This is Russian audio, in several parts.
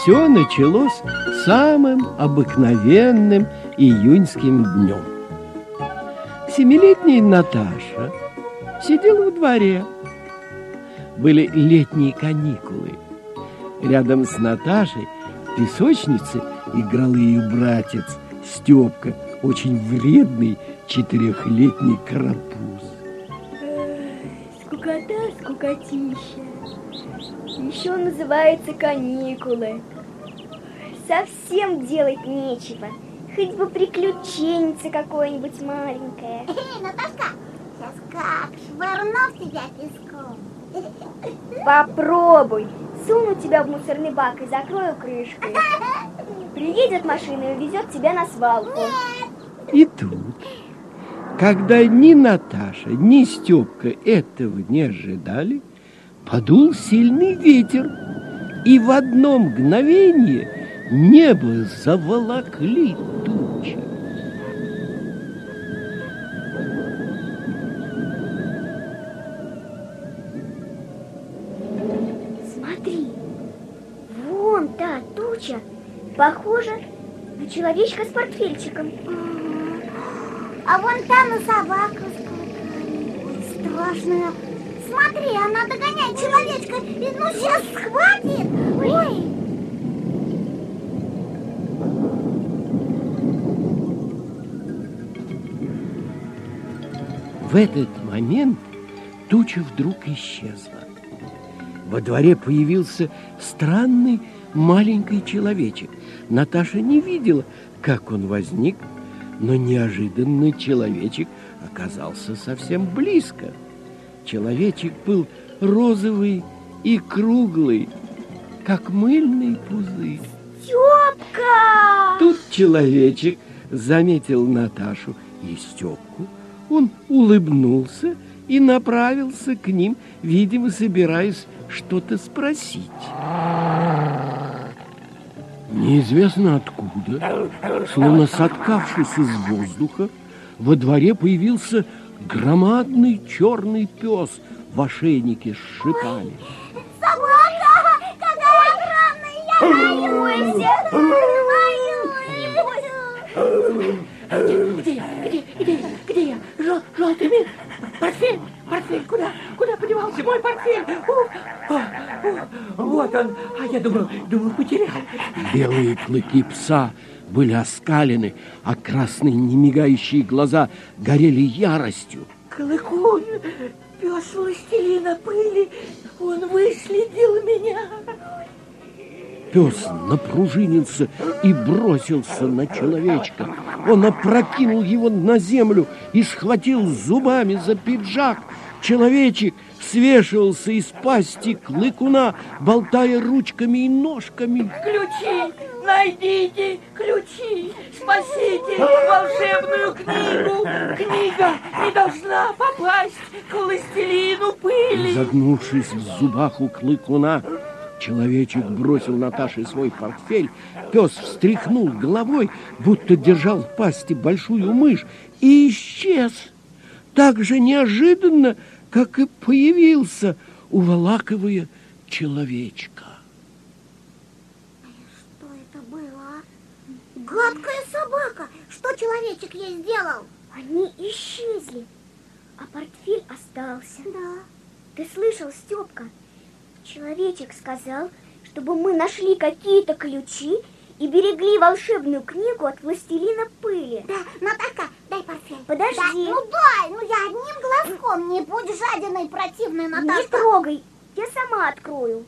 все началось самым обыкновенным июньским днем. Семилетняя Наташа сидела во дворе. Были летние каникулы. Рядом с Наташей в песочнице играл ее братец Степка, очень вредный четырехлетний карапуз. Скукота, скукотища. Еще называется каникулы. Совсем делать нечего. Хоть бы приключенница какое-нибудь маленькое. Эй, Наташка, сейчас как швырну в тебя песком. Попробуй. Суну тебя в мусорный бак и закрою крышкой. Приедет машина и увезет тебя на свалку. И тут, когда ни Наташа, ни Степка этого не ожидали, подул сильный ветер, и в одно мгновение небо заволокли тучи. Смотри, вон та туча похожа на человечка с портфельчиком. А вон там и собака с страшная. Смотри, она догоняет человечка и ну сейчас схватит. Ой. В этот момент туча вдруг исчезла. Во дворе появился странный маленький человечек. Наташа не видела, как он возник, но неожиданно человечек оказался совсем близко. Человечек был розовый и круглый, как мыльный пузырь. Степка! Тут человечек заметил Наташу и Степку. Он улыбнулся и направился к ним, видимо, собираясь что-то спросить. Неизвестно откуда, словно соткавшись из воздуха, во дворе появился громадный черный пес в ошейнике с шипами. Собака! Какая огромная! Я боюсь! Боюсь! Где я? Где, где я? Где я? Жел, желтый мир? Портфель? Портфель? Куда? Куда подевался мой портфель? Вот он. А я думал, думал, потерял. Белые клыки пса были оскалены, а красные немигающие глаза горели яростью. Клыкун, пес властелина пыли, он выследил меня. Пес напружинился и бросился на человечка. Он опрокинул его на землю и схватил зубами за пиджак. Человечек свешивался из пасти клыкуна, болтая ручками и ножками. Ключи! Найдите ключи! Спасите волшебную книгу! Книга не должна попасть к властелину пыли! Загнувшись в зубах у клыкуна, Человечек бросил Наташе свой портфель, пес встряхнул головой, будто держал в пасти большую мышь, и исчез так же неожиданно, как и появился, уволакивая человечка. Что это было? Гадкая собака! Что человечек ей сделал? Они исчезли, а портфель остался. Да. Ты слышал, Степка? Человечек сказал, чтобы мы нашли какие-то ключи и берегли волшебную книгу от властелина пыли. Да, Наташка, дай портфель. Подожди. Да, ну дай, ну я одним глазком, не будь жадиной, противной, Не Наташка. трогай, я сама открою.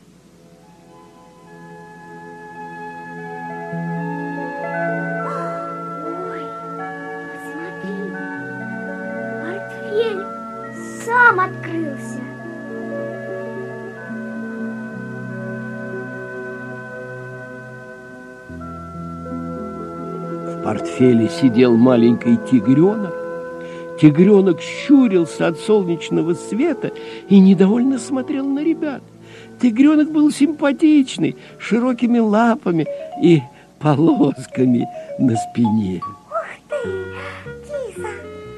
Портфеле сидел маленький тигренок. Тигренок щурился от солнечного света и недовольно смотрел на ребят. Тигренок был симпатичный, широкими лапами и полосками на спине. Ух ты, киса,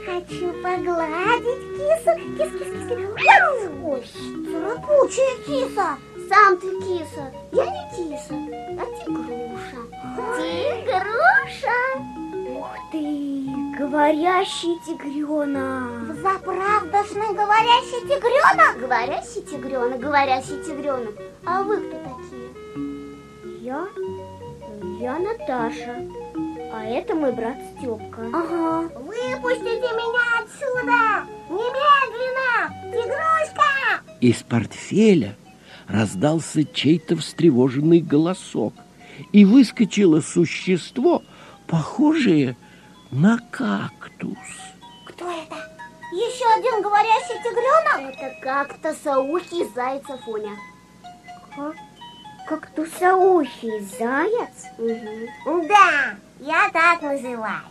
хочу погладить кису. Кис, кис, кис, кис. Ой, царапучая киса. Сам ты киса, я не киса. а тигруша. Тигруша! Говорящий тигренок. Заправдошный говорящий тигренок. Говорящий тигренок, говорящий тигренок. А вы кто такие? Я? Я Наташа. А это мой брат Степка. Ага. Выпустите меня отсюда! Немедленно! Тигрушка! Из портфеля раздался чей-то встревоженный голосок, и выскочило существо, похожее на кактус. Кто это? Еще один говорящий тигренок? Это как-то саухий заяц Афоня. Как? Как тусаухий заяц? Угу. Да, я так называюсь.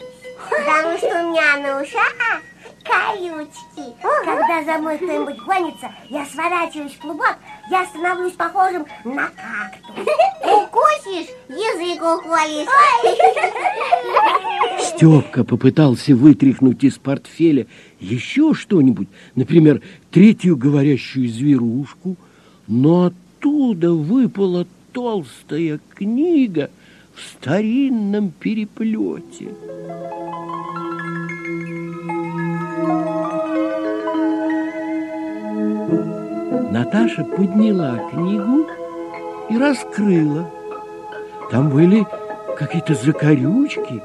Потому что у меня на ушах колючки. Когда за мной кто-нибудь гонится, я сворачиваюсь в клубок, я становлюсь похожим на кактус. Укусишь, язык уколешь. Степка попытался вытряхнуть из портфеля еще что-нибудь, например, третью говорящую зверушку, но оттуда выпала толстая книга в старинном переплете. Наташа подняла книгу и раскрыла. Там были какие-то закорючки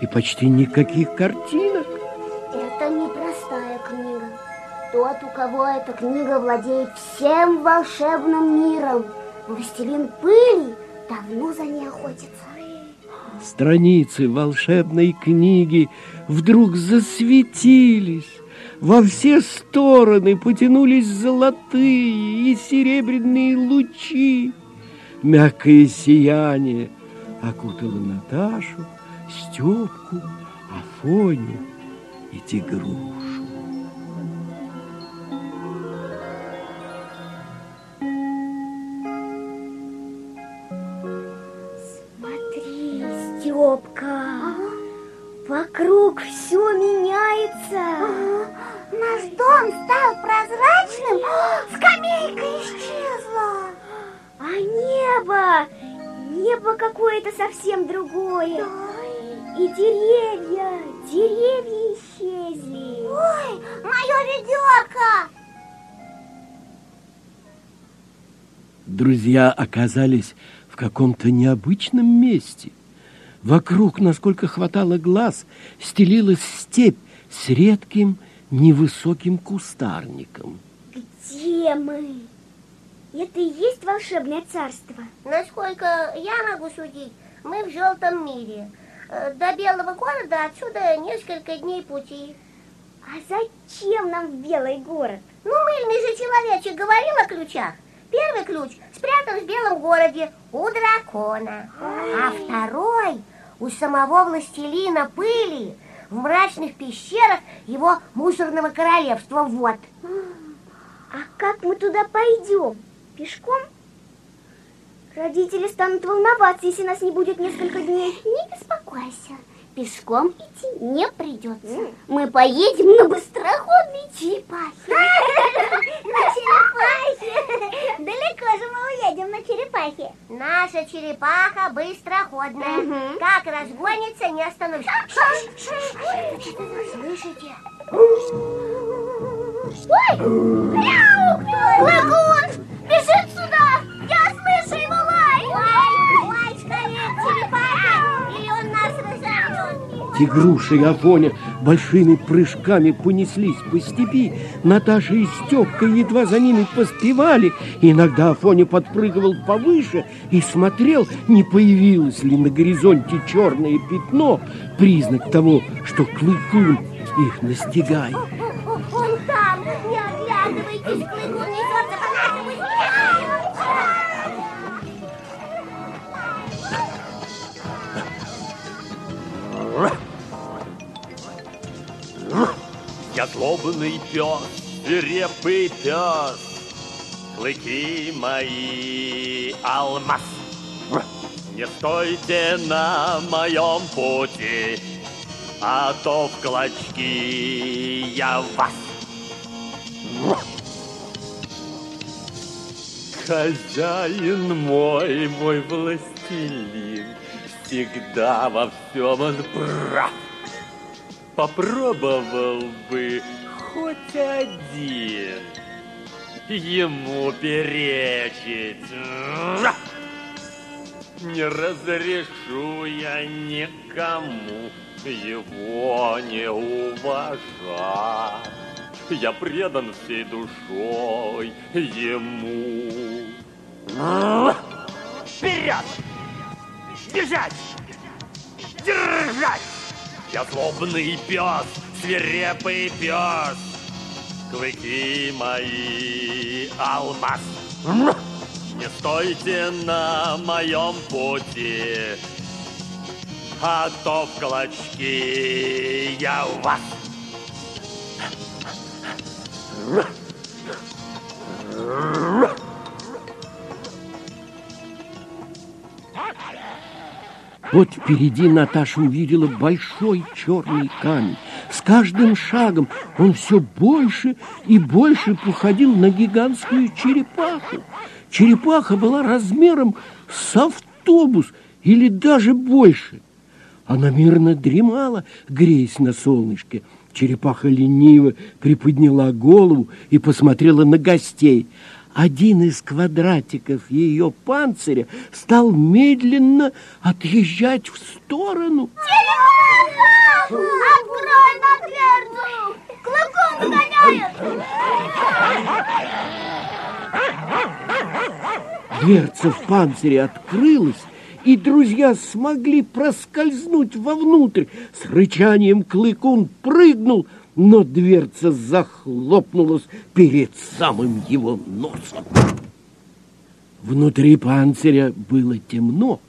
и почти никаких картинок. Это непростая книга. Тот, у кого эта книга владеет всем волшебным миром, властелин пыли, давно за ней охотится. Страницы волшебной книги вдруг засветились. Во все стороны потянулись золотые и серебряные лучи. Мягкое сияние окутало Наташу, Степку, Афоню и Тигрушу. Небо какое-то совсем другое. И деревья, деревья исчезли. Ой, мое ведерко! Друзья оказались в каком-то необычном месте. Вокруг, насколько хватало глаз, стелилась степь с редким невысоким кустарником. Где мы? Это и есть волшебное царство? Насколько я могу судить, мы в желтом мире. Э, До белого города отсюда несколько дней пути. А зачем нам в Белый город? Ну, мыльный же человечек говорил о ключах. Первый ключ спрятан в белом городе у дракона, а второй у самого властелина пыли в мрачных пещерах его мусорного королевства. Вот. А как мы туда пойдем? Пешком? Родители станут волноваться, если нас не будет несколько дней. Не беспокойся, пешком идти не придется. Мы поедем на быстроходной черепахе. На черепахе? Далеко же мы уедем на черепахе. Наша черепаха быстроходная. Как разгонится, не остановишься. Слышите? Ой! Мяу! Лагун! Тигруша и Афоня большими прыжками понеслись по степи. Наташа и Степка едва за ними поспевали. Иногда Афоня подпрыгивал повыше и смотрел, не появилось ли на горизонте черное пятно, признак того, что Клыкун их настигает. Он там! Не оглядывайтесь! Клыкун Я злобный пес, свирепый пес, Клыки мои алмаз. Не стойте на моем пути, А то в клочки я вас. Хозяин мой, мой властелин, всегда во всем он прав. Попробовал бы хоть один ему перечить. Не разрешу я никому его не уважать. Я предан всей душой ему. Вперед! Бежать! Держать! Я злобный пес, свирепый пес. Клыки мои, алмаз. Не стойте на моем пути, а то в клочки я вас. Вот впереди Наташа увидела большой черный камень. С каждым шагом он все больше и больше походил на гигантскую черепаху. Черепаха была размером с автобус или даже больше. Она мирно дремала, греясь на солнышке. Черепаха лениво приподняла голову и посмотрела на гостей – один из квадратиков ее панциря стал медленно отъезжать в сторону. Открой на дверцу! Клыком гоняет! Дверца в панцире открылась, и друзья смогли проскользнуть вовнутрь. С рычанием клыкун прыгнул но дверца захлопнулась перед самым его носом. Внутри панциря было темно,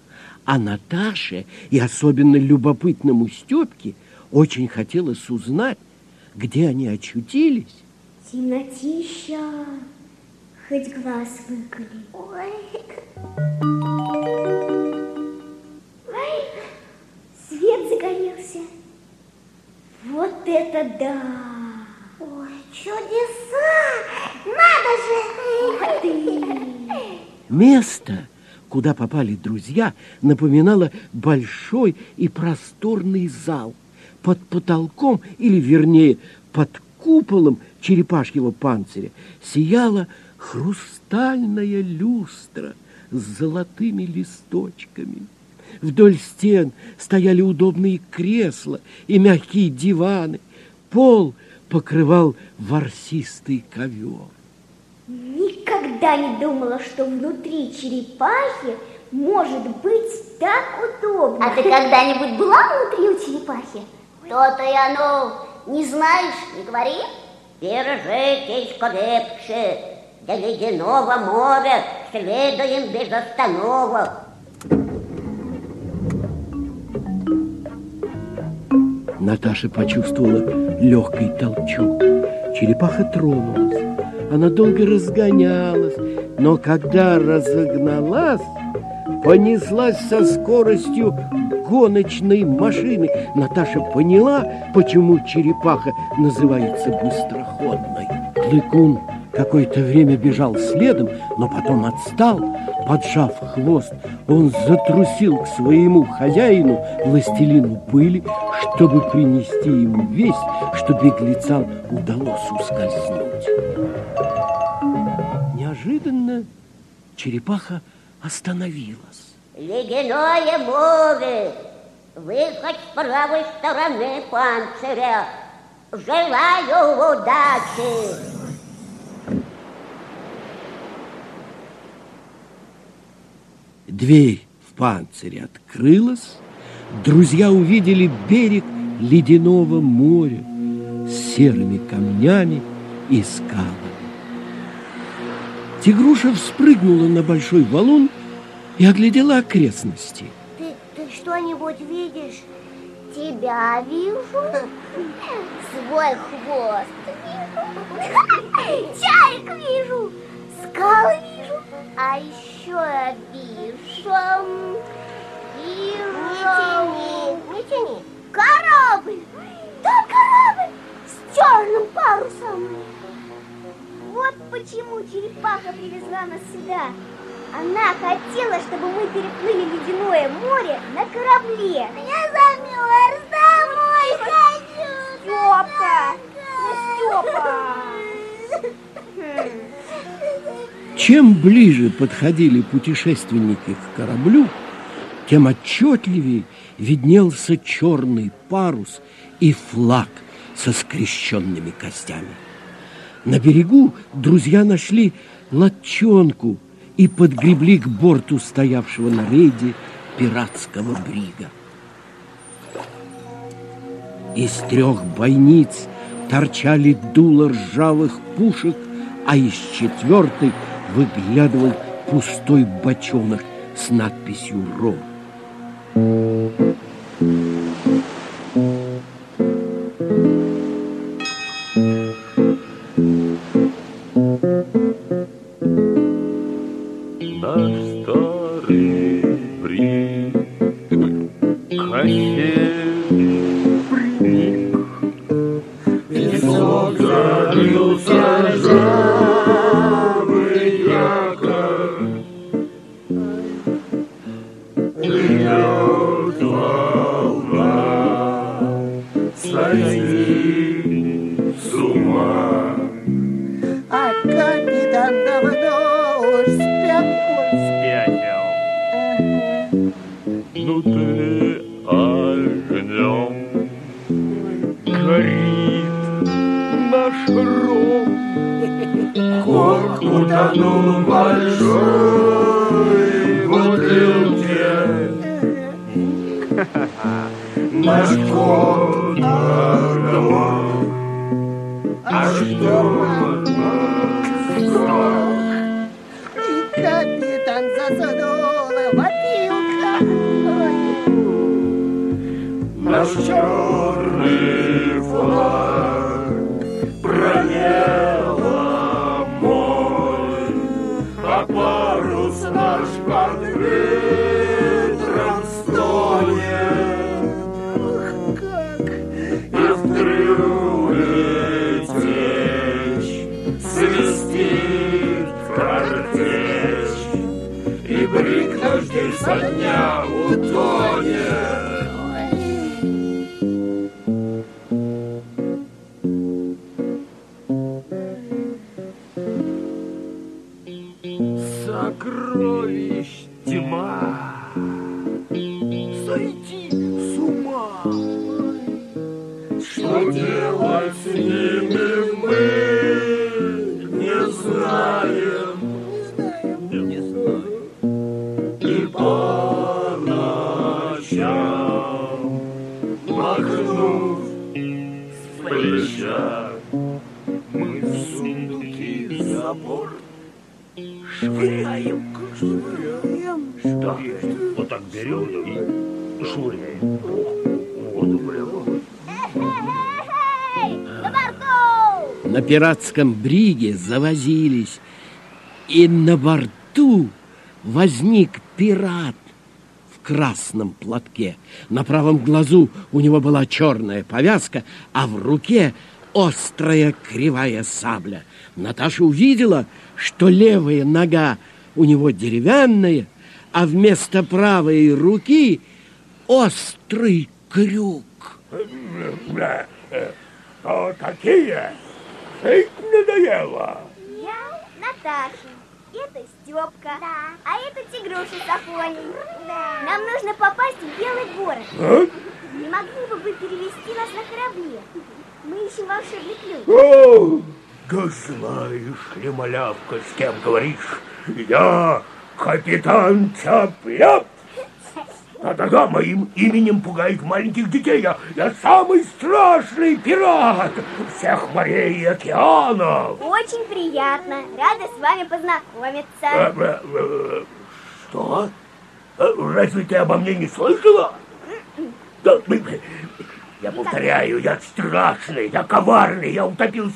а Наташе и особенно любопытному Степке очень хотелось узнать, где они очутились. Темнотища, хоть глаз выколи. Ой. Ой, свет загорелся. Вот это да! Ой, чудеса! Надо же! Место, куда попали друзья, напоминало большой и просторный зал. Под потолком, или вернее, под куполом черепашьего панциря сияла хрустальная люстра с золотыми листочками. Вдоль стен стояли удобные кресла и мягкие диваны. Пол покрывал ворсистый ковер. Никогда не думала, что внутри черепахи может быть так удобно. А ты когда-нибудь была внутри у черепахи? То-то и оно. Не знаешь, не говори. Держитесь крепче. До ледяного моря следуем без остановок. Наташа почувствовала легкий толчок. Черепаха тронулась. Она долго разгонялась, но когда разогналась, понеслась со скоростью гоночной машины. Наташа поняла, почему черепаха называется быстроходной. Клыкун какое-то время бежал следом, но потом отстал, Поджав хвост, он затрусил к своему хозяину, властелину пыли, чтобы принести ему весть, что беглецам удалось ускользнуть. Неожиданно черепаха остановилась. Ледяное море, выход с правой стороны панциря. Желаю удачи! Дверь в панцире открылась, друзья увидели берег ледяного моря с серыми камнями и скалами. Тигруша вспрыгнула на большой валун и оглядела окрестности. Ты, ты что-нибудь видишь? Тебя вижу, свой хвост вижу, чаек вижу, скалы вижу, а еще вижу, вижу... Не тяни, не тяни. Корабль! Там корабль с черным парусом. Вот почему черепаха привезла нас сюда? Она хотела, чтобы мы переплыли ледяное море на корабле. Я замерз, домой хочу. Степка! Ну, Степа! Чем ближе подходили путешественники к кораблю, тем отчетливее виднелся черный парус и флаг со скрещенными костями. На берегу друзья нашли лодчонку и подгребли к борту стоявшего на рейде пиратского брига. Из трех бойниц торчали дула ржавых пушек, а из четвертой выглядывал пустой бочонок с надписью «Ром». Наш пиратском бриге завозились, и на борту возник пират в красном платке. На правом глазу у него была черная повязка, а в руке острая кривая сабля. Наташа увидела, что левая нога у него деревянная, а вместо правой руки острый крюк. Кто такие? Жить надоело. Я Наташа. Это Степка. Да. А это Тигруша с Афоней. Да. Нам нужно попасть в Белый город. А? Не могли бы вы перевести нас на корабле? Мы ищем волшебный ключ. О, да знаешь ли, малявка, с кем говоришь? Я капитан Цап-Ляп. Да-да-да, моим именем пугает маленьких детей. Я, я самый страшный пират всех морей и океанов. Очень приятно. Рада с вами познакомиться. э, э, Что? Э, Разве ты обо мне не слышала? Да, я повторяю, я страшный, я коварный, я утопил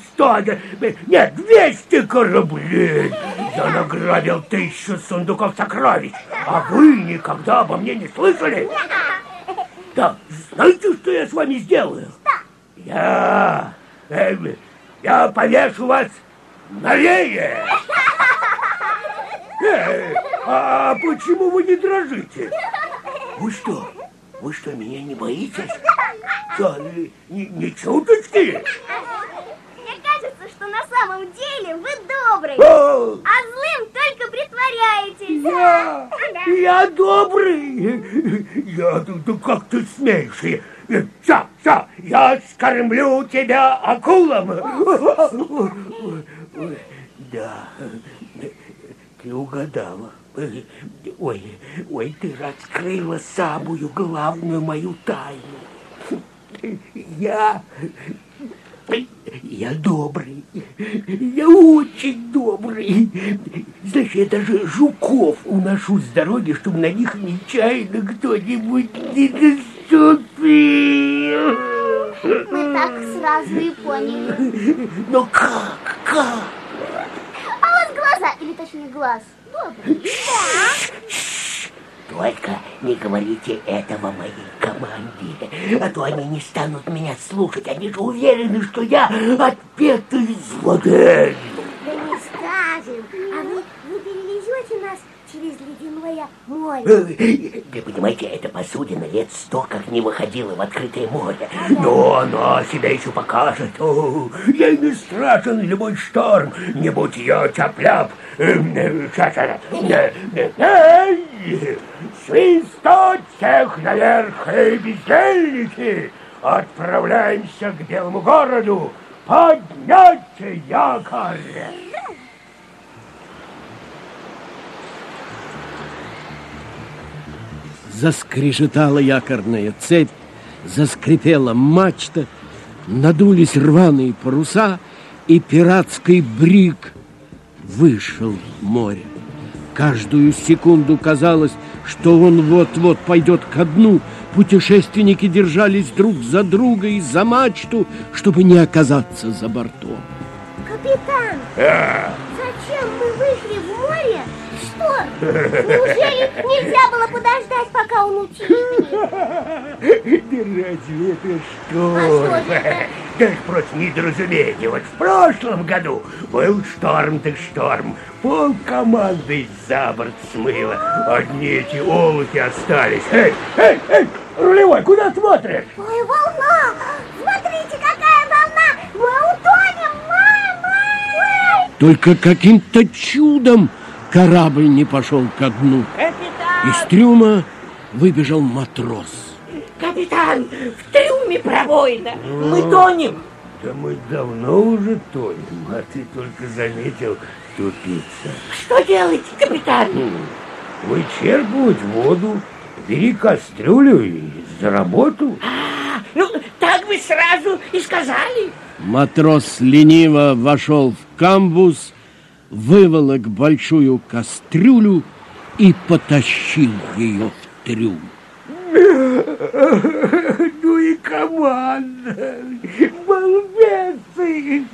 э, нет, двести кораблей. Я награбил тысячу сундуков сокровищ, а вы никогда обо мне не слышали? Да, знаете, что я с вами сделаю? Я, э, я повешу вас Налее! Эй, а почему вы не дрожите? Вы что, вы что, меня не боитесь? Что, ни, ни чуточки? Мне кажется, что на самом деле вы добрый, О, а злым только притворяетесь. я, я добрый. Я, да, да как ты смеешь? Все, все, я скормлю тебя акулам. Да, ты угадала. Ой, ой, ты раскрыла самую главную мою тайну. Я... Я добрый. Я очень добрый. Знаешь, я даже жуков уношу с дороги, чтобы на них нечаянно кто-нибудь не наступил. Мы так сразу и поняли. Но как? Как? А у вас глаза, или точнее глаз, добрый. Только не говорите этого моей команде, а то они не станут меня слушать. Они же уверены, что я отпетый злодей. Да не скажем, а нас через ледяное море. Э, Вы понимаете, эта посудина лет сто как не выходила в открытое море. Но она себя еще покажет. О, ей не страшен любой шторм. Не будь я тяп-ляп. Э, э, э! Свистать всех наверх, эй, бездельники! Отправляемся к Белому городу. Поднять якорь! Заскрежетала якорная цепь, заскрипела мачта, надулись рваные паруса, и пиратский брик вышел в море. Каждую секунду казалось, что он вот-вот пойдет ко дну. Путешественники держались друг за друга и за мачту, чтобы не оказаться за бортом. Капитан, зачем Неужели нельзя было подождать, пока он утихнет? Да разве это что? А что это? Это просто недоразумение. Вот в прошлом году был шторм так шторм. Пол команды за борт смыло. Одни эти олухи остались. Эй, эй, эй, рулевой, куда смотришь? Ой, волна! Смотрите, какая волна! Мы утонем, мама! Только каким-то чудом корабль не пошел ко дну. Капитан! Из трюма выбежал матрос. Капитан! В трюме пробоина! Мы тонем! Да мы давно уже тонем, а ты только заметил тупица. Что делать, капитан? Вычерпывать воду, бери кастрюлю и за работу. А, ну, так бы сразу и сказали. Матрос лениво вошел в камбуз, выволок большую кастрюлю и потащил ее в трюм. Ну и команда, балбесы.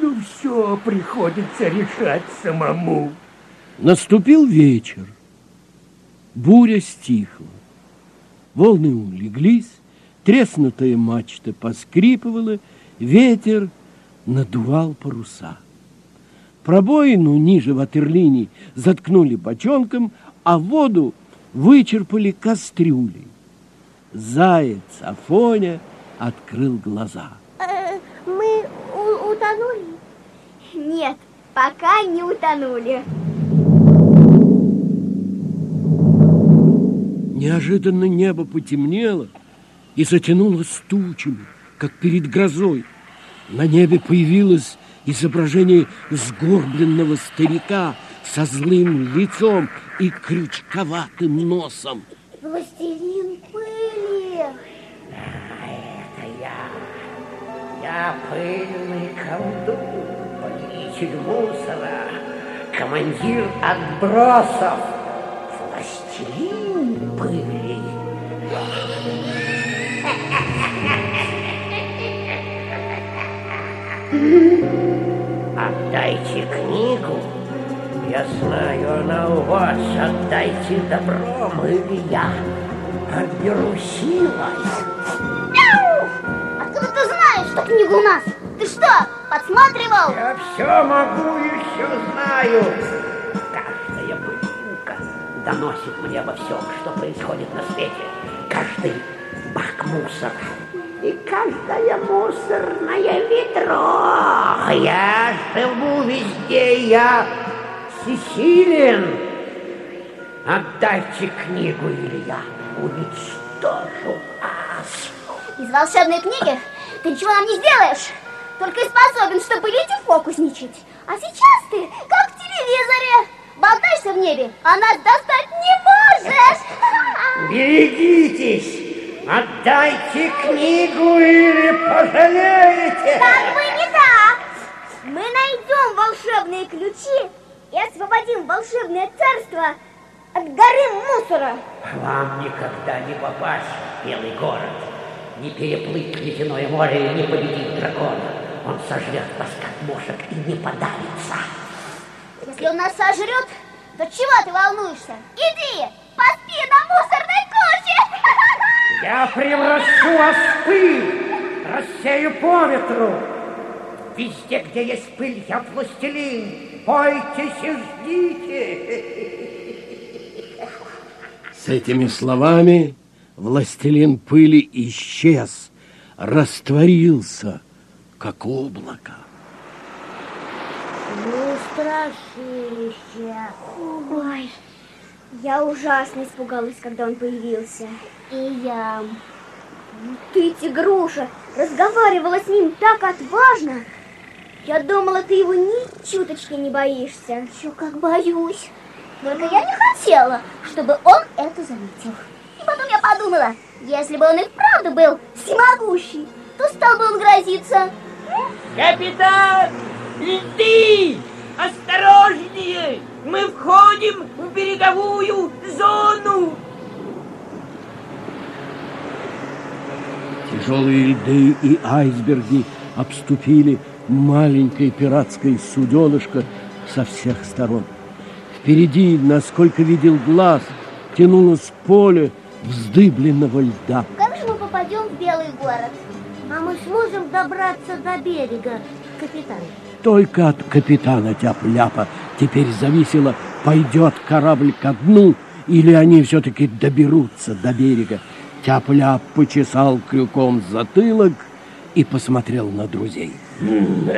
Ну все приходится решать самому. Наступил вечер. Буря стихла. Волны улеглись, треснутая мачта поскрипывала, ветер надувал паруса. Пробоину ниже ватерлинии заткнули бочонком, а воду вычерпали кастрюлей. Заяц Афоня открыл глаза. Э, Мы утонули? Нет, пока не утонули. Неожиданно небо потемнело и затянулось тучами, как перед грозой. На небе появилось изображение сгорбленного старика со злым лицом и крючковатым носом. Властелин пыли. Это я. Я пыльный колдун, повелитель мусора, командир отбросов, властелин пыли. Отдайте книгу. Я знаю, она у вас. Отдайте добром, или я отберу силой. Откуда ты знаешь, что книга у нас? Ты что, подсматривал? Я все могу и все знаю. Каждая пылинка доносит мне обо всем, что происходит на свете. Каждый бак мусора и каждое мусорное ведро. Я живу везде, я всесилен. Отдайте книгу, или я уничтожу вас. Из волшебной книги ты ничего нам не сделаешь. Только и способен, что пылить и фокусничать. А сейчас ты, как в телевизоре, болтаешься в небе, а нас достать не можешь. Берегитесь! Отдайте книгу или пожалеете! Как бы не так! Мы найдем волшебные ключи и освободим волшебное царство от горы мусора. Вам никогда не попасть в Белый город, не переплыть ледяное море и не победить дракона. Он сожрет вас как мушек и не подавится. Если он нас сожрет, то чего ты волнуешься? Иди, поспи на мусорной куче! Я превращу вас в пыль, рассею по ветру. Везде, где есть пыль, я властелин. Бойтесь и ждите. С этими словами властелин пыли исчез, растворился, как облако. Ну, страшище. Ой, я ужасно испугалась, когда он появился. И я... Ты, тигруша, разговаривала с ним так отважно. Я думала, ты его ни чуточки не боишься. Еще как боюсь. Только я не хотела, чтобы он это заметил. И потом я подумала, если бы он и вправду был всемогущий, то стал бы он грозиться. Капитан, льды! Осторожнее! Мы входим в береговую зону! Тяжелые льды и айсберги обступили маленькое пиратское суденышко со всех сторон. Впереди, насколько видел глаз, тянулось поле вздыбленного льда. Как же мы попадем в Белый город? А мы сможем добраться до берега, капитан? Только от капитана Тяп-Ляпа теперь зависело, пойдет корабль ко дну, или они все-таки доберутся до берега. Тяп-Ляп почесал крюком затылок и посмотрел на друзей. Ну,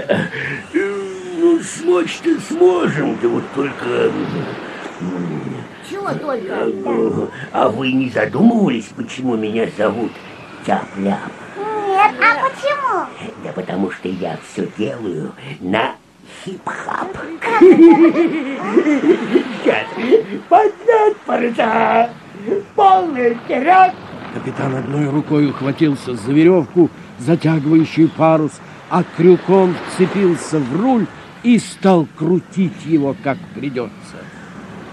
смочь-то сможем, да вот только... Чего только? А вы не задумывались, почему меня зовут Тяп-Ляп? Нет, а Да потому что я все делаю на хип-хап. Сейчас, поднять паруса, полный вперед. Капитан одной рукой ухватился за веревку, затягивающую парус, а крюком вцепился в руль и стал крутить его, как придется.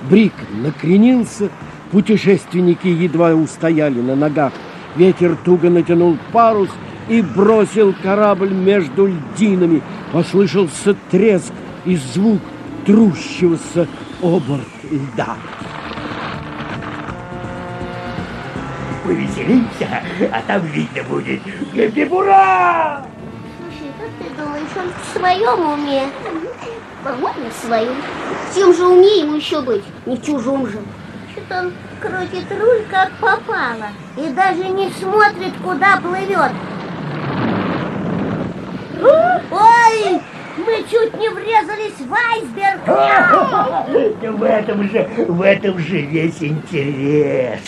Брик накренился, путешественники едва устояли на ногах. Ветер туго натянул парус и бросил корабль между льдинами. Послышался треск и звук трущегося оборт льда. Повеселимся, а там видно будет. Ура! Слушай, как ты думаешь, он в своем уме? По-моему, в своем. В чем же уме ему еще быть? Не в чужом же. Что-то он крутит руль, как попало, и даже не смотрит, куда плывет. Ой, мы чуть не врезались в айсберг. Да в этом же, в этом же весь интерес.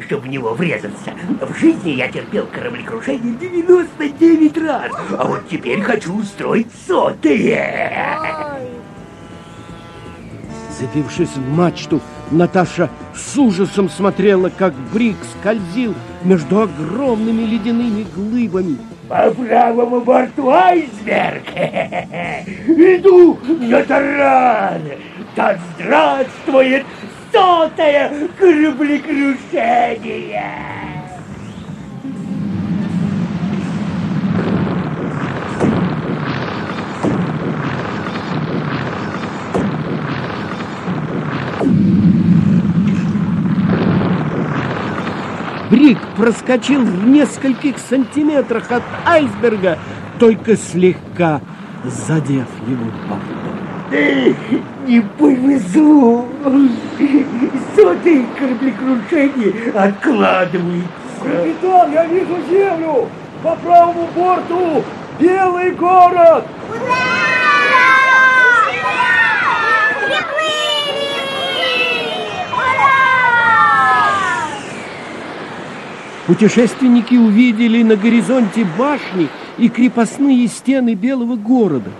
Чтобы в него врезаться. В жизни я терпел кораблекрушение 99 раз, а вот теперь хочу устроить сотые. Забившись в мачту, Наташа с ужасом смотрела, как Брик скользил между огромными ледяными глыбами. По правому борту айсберг. Иду на таран. Да здравствует сотое кораблекрушение. Брик проскочил в нескольких сантиметрах от айсберга только слегка задев его бортом. Не повезло. Сотый кораблекрушение откладывается. Капитан, я вижу землю! По правому борту белый город! Путешественники увидели на горизонте башни и крепостные стены белого города.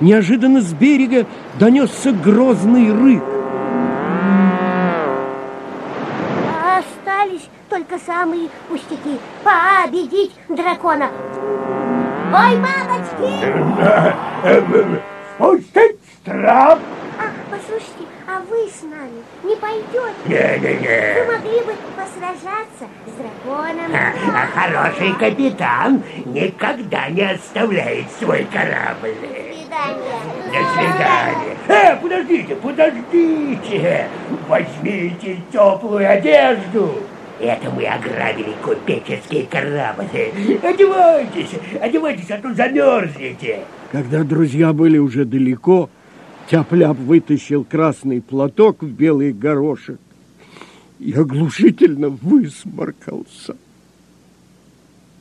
Неожиданно с берега донесся грозный рык. Остались только самые пустяки. Победить дракона. Ой, мамочки! Спустить трап! А, послушайте, а вы с нами не пойдете? Вы Не-не-не. могли бы посражаться с драконом. А хороший капитан никогда не оставляет свой корабль. Свидание. До свидания. Э, подождите, подождите. Возьмите теплую одежду. Это мы ограбили купеческий корабль. Одевайтесь, одевайтесь, а то замерзнете. Когда друзья были уже далеко, Тяп-ляп вытащил красный платок в белый горошек и оглушительно высморкался.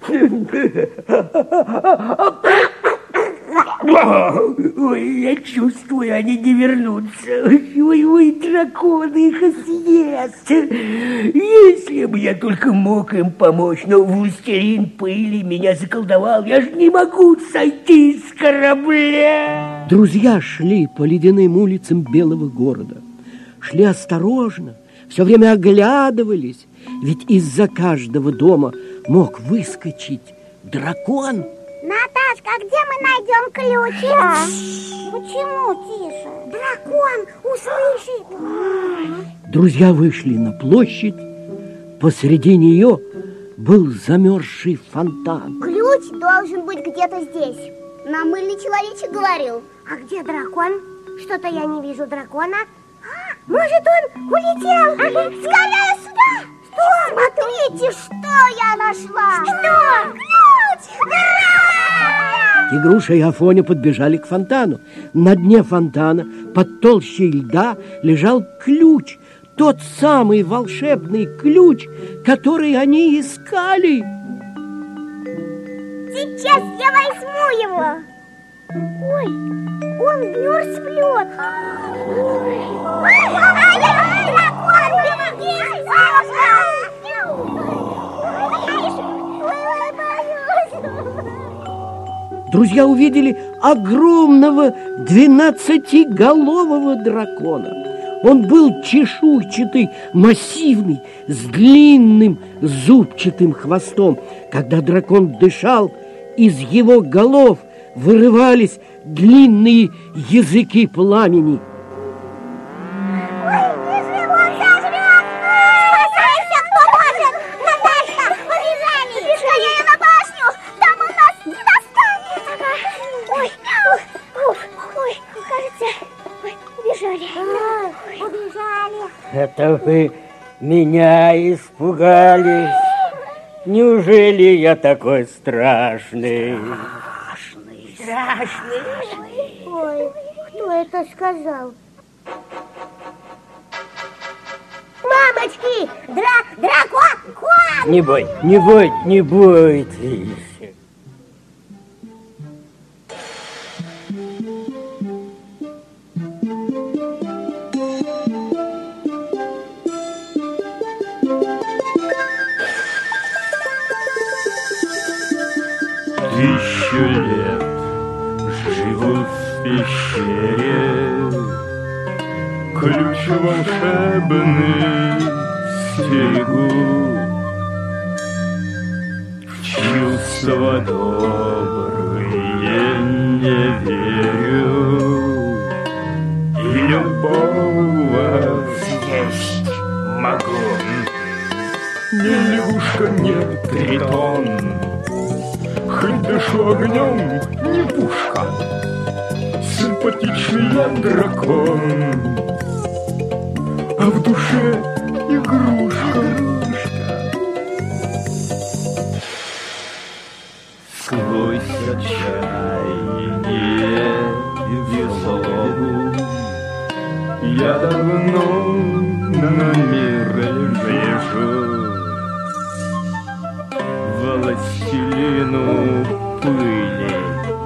Ой, я чувствую, они не вернутся. Ой, ой, дракон их съест. Если бы я только мог им помочь, но властелин пыли меня заколдовал, я же не могу сойти с корабля. Друзья шли по ледяным улицам белого города. Шли осторожно, все время оглядывались, ведь из-за каждого дома мог выскочить дракон. Наташка, а где мы найдем ключи? Почему тише? Дракон услышит. Друзья вышли на площадь. Посреди нее был замерзший фонтан. Ключ должен быть где-то здесь. Нам мыльный человечек говорил. А где дракон? Что-то я не вижу дракона. А, может, он улетел? Скорее сюда! Что? Смотрите, что я нашла! Что? Ключ! Ура! Тигруша и Афоня подбежали к фонтану. На дне фонтана под толщей льда лежал ключ. Тот самый волшебный ключ, который они искали. Сейчас я возьму его. Ой, он вмерз в лед. Друзья увидели огромного двенадцатиголового дракона. Он был чешуйчатый, массивный, с длинным зубчатым хвостом. Когда дракон дышал, из его голов вырывались длинные языки пламени. Вы меня испугались. Неужели я такой страшный? Ой, кто это сказал? Мамочки! Дра дракон! Не бой, не бой, не бойтесь. Тысячу лет живу в пещере, Ключ волшебный стерегу. В чувства добрые не верю, И любовь есть могу. Не лягушка, не тритон, дышу огнем, не пушка. Симпатичный я дракон. А в душе душе игрушка. Сквозь отчаяние и злобу. Я давно на мир вижу Властелину пыли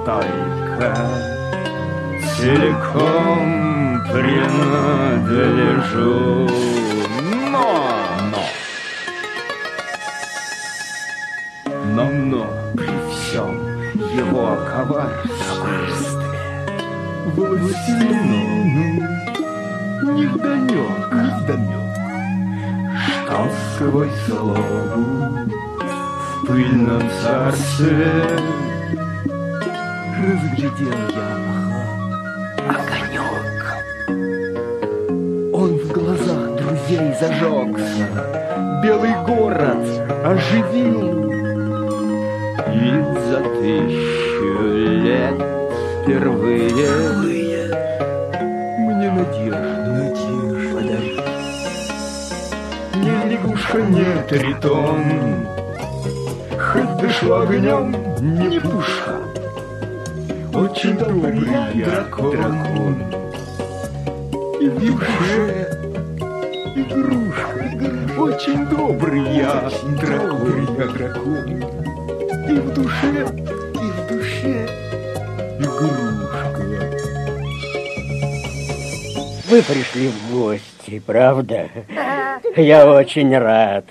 только. Целиком принадлежу. Но, но. Но, но при всем его коварстве Властелину невдомек, невдомек Что сквозь злобу пыльном царстве. Разглядел я огонек. Он в глазах друзей зажегся Белый город оживил. И за тысячу лет впервые Мне надежду, надежду подарил Не лягушка, не тритон Дышла огнем, не пушка Очень добрый я дракон. И в душе игрушка Очень добрый я дракон, я дракон. И в душе, и в душе игрушка. Вы пришли в гости, правда? Я очень рад.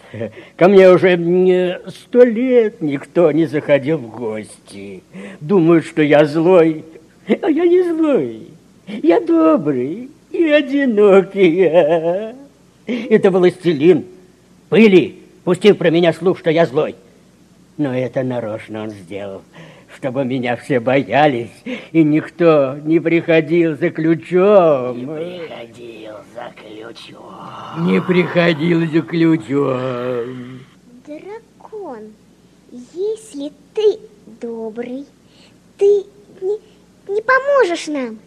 Ко мне уже сто лет никто не заходил в гости. Думают, что я злой, а я не злой. Я добрый и одинокий. Это властелин пыли, пустил про меня слух, что я злой. Но это нарочно он сделал, чтобы меня все боялись, и никто не приходил за ключом. Приходил за ключом. Не приходил за ключом. Дракон, если ты добрый, ты не, не поможешь нам.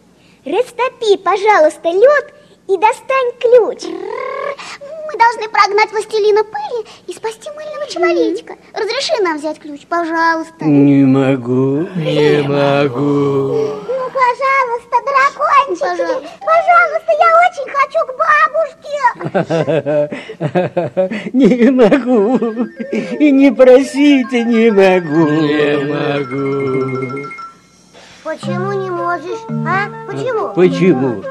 Растопи, пожалуйста, лед и достань ключ. Мы должны прогнать властелина пыли и спасти мыльного человечка. Разреши нам взять ключ, пожалуйста. Не могу, не могу. Ну, пожалуйста, дракончик, Пожалуйста. пожалуйста, я очень хочу к бабушке. Не могу. И не просите, не могу. Не могу. Почему не можешь, а? Почему? Почему?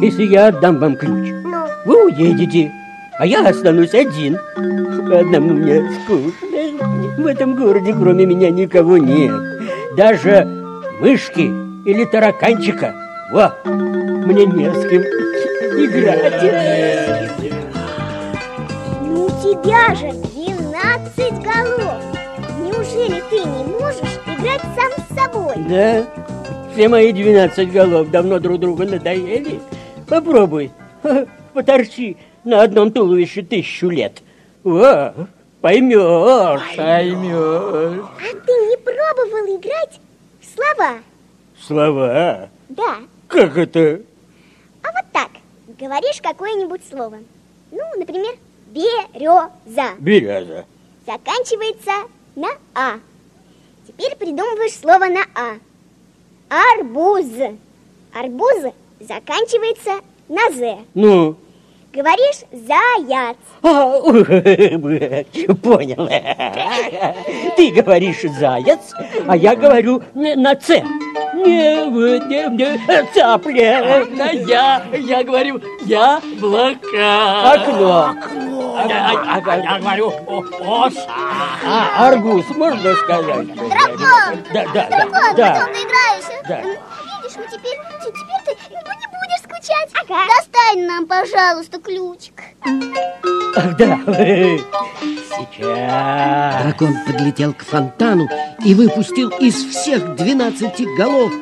Если я отдам вам ключ, Ну, вы уедете, а я останусь один. Одному мне скучно. В этом городе кроме меня никого нет. Даже мышки или тараканчика. Во, мне не с кем играть. ну у тебя же 12 голов. Неужели ты не можешь играть сам с собой? Да, все мои 12 голов давно друг другу надоели. Попробуй, поторчи на одном туловище тысячу лет. Во, поймешь, поймешь. А ты не пробовал играть в слова? Слова? Да. Как это? А вот так. Говоришь какое-нибудь слово. Ну, например, береза. Береза. Заканчивается на А. Теперь придумываешь слово на А. Арбуз. Арбуз заканчивается на З. Ну? Говоришь заяц. А, Понял. Ты говоришь заяц, а я говорю на Ц. Не, вы- не, не, цапля. А я, я говорю, яблоко. Окно. А, а- а я говорю, о- оса. А, арбуз, можно сказать? Дракон! Да, да, Дракон, да, потом да. ты играешь. Да. Ну, Видишь, мы теперь, теперь ну, не будешь скучать. Достань нам, пожалуйста, ключик. Ах, да. Сейчас. Дракон подлетел к фонтану и выпустил из всех двенадцати голов